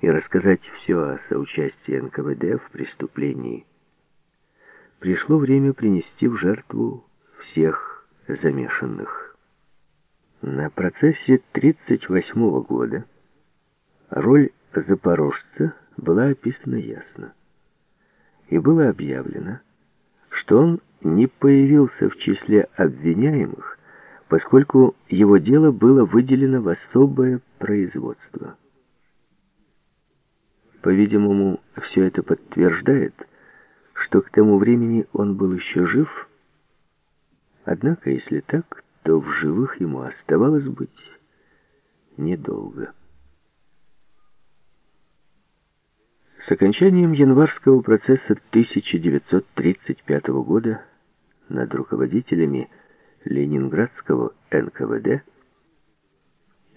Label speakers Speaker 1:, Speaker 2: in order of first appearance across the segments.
Speaker 1: и рассказать все о соучастии НКВД в преступлении, пришло время принести в жертву всех замешанных. На процессе 1938 года роль запорожца была описана ясно. И было объявлено, что он не появился в числе обвиняемых, поскольку его дело было выделено в особое производство. По-видимому, все это подтверждает, что к тому времени он был еще жив, однако, если так, то в живых ему оставалось быть недолго. С окончанием январского процесса 1935 года над руководителями Ленинградского НКВД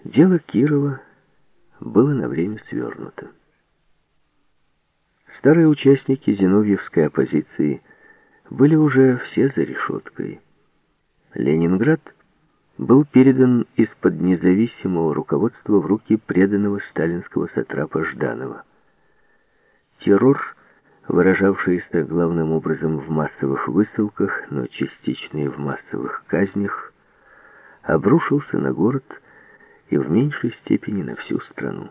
Speaker 1: дело Кирова было на время свернуто. Старые участники зиновьевской оппозиции были уже все за решеткой. Ленинград был передан из-под независимого руководства в руки преданного сталинского сатрапа Жданова. Террор, выражавшийся главным образом в массовых высылках, но частично и в массовых казнях, обрушился на город и в меньшей степени на всю страну.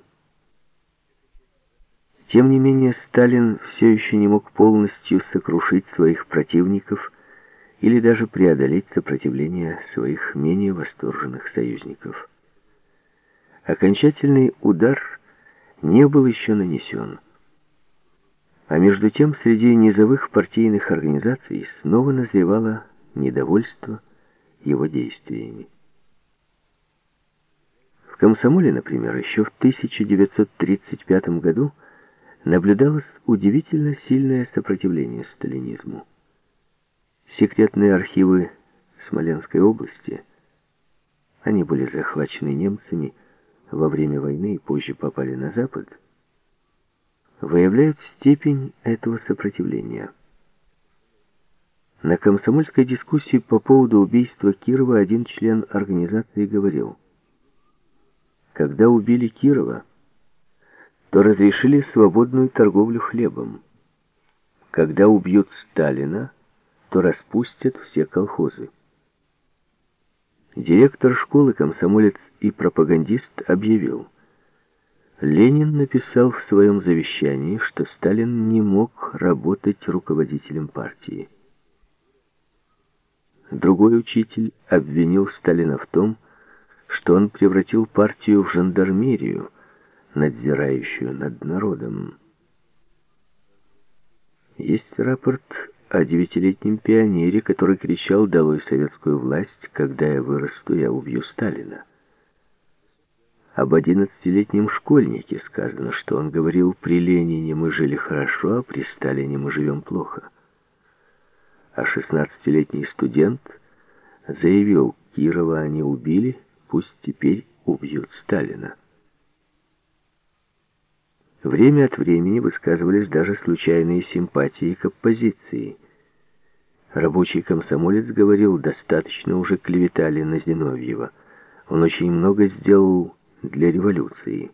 Speaker 1: Тем не менее, Сталин все еще не мог полностью сокрушить своих противников или даже преодолеть сопротивление своих менее восторженных союзников. Окончательный удар не был еще нанесен. А между тем среди низовых партийных организаций снова назревало недовольство его действиями. В комсомоле, например, еще в 1935 году наблюдалось удивительно сильное сопротивление сталинизму. Секретные архивы Смоленской области, они были захвачены немцами во время войны и позже попали на Запад, выявляют степень этого сопротивления. На комсомольской дискуссии по поводу убийства Кирова один член организации говорил, «Когда убили Кирова, то разрешили свободную торговлю хлебом. Когда убьют Сталина, то распустят все колхозы». Директор школы, комсомолец и пропагандист объявил – Ленин написал в своем завещании, что Сталин не мог работать руководителем партии. Другой учитель обвинил Сталина в том, что он превратил партию в жандармерию, надзирающую над народом. Есть рапорт о девятилетнем пионере, который кричал «Долой советскую власть! Когда я вырасту, я убью Сталина». Об одиннадцатилетнем школьнике сказано, что он говорил, при Ленине мы жили хорошо, а при Сталине мы живем плохо. А шестнадцатилетний студент заявил, Кирова они убили, пусть теперь убьют Сталина. Время от времени высказывались даже случайные симпатии к оппозиции. Рабочий комсомолец говорил, достаточно уже клеветали на Зиновьева. Он очень много сделал для революции.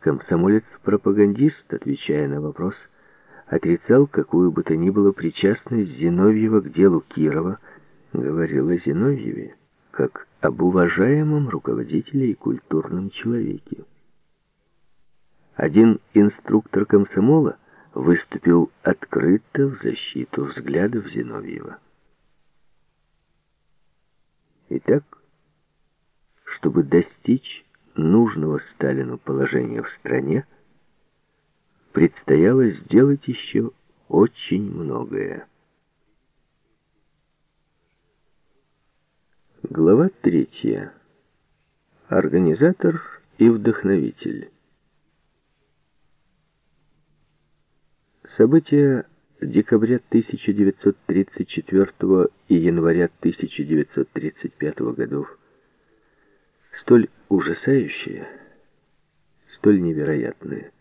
Speaker 1: Комсомолец-пропагандист, отвечая на вопрос, отрицал какую бы то ни было причастность Зиновьева к делу Кирова, говорил о Зиновьеве как об уважаемом руководителе и культурном человеке. Один инструктор комсомола выступил открыто в защиту взглядов Зиновьева. Итак, чтобы достичь нужного Сталину положения в стране, предстояло сделать еще очень многое. Глава третья. Организатор и вдохновитель. События декабря 1934 и января 1935 годов столь ужасающие, столь невероятные,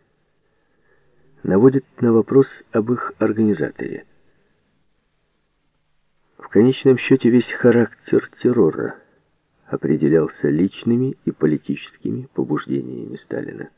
Speaker 1: наводят на вопрос об их организаторе. В конечном счете весь характер террора определялся личными и политическими побуждениями Сталина.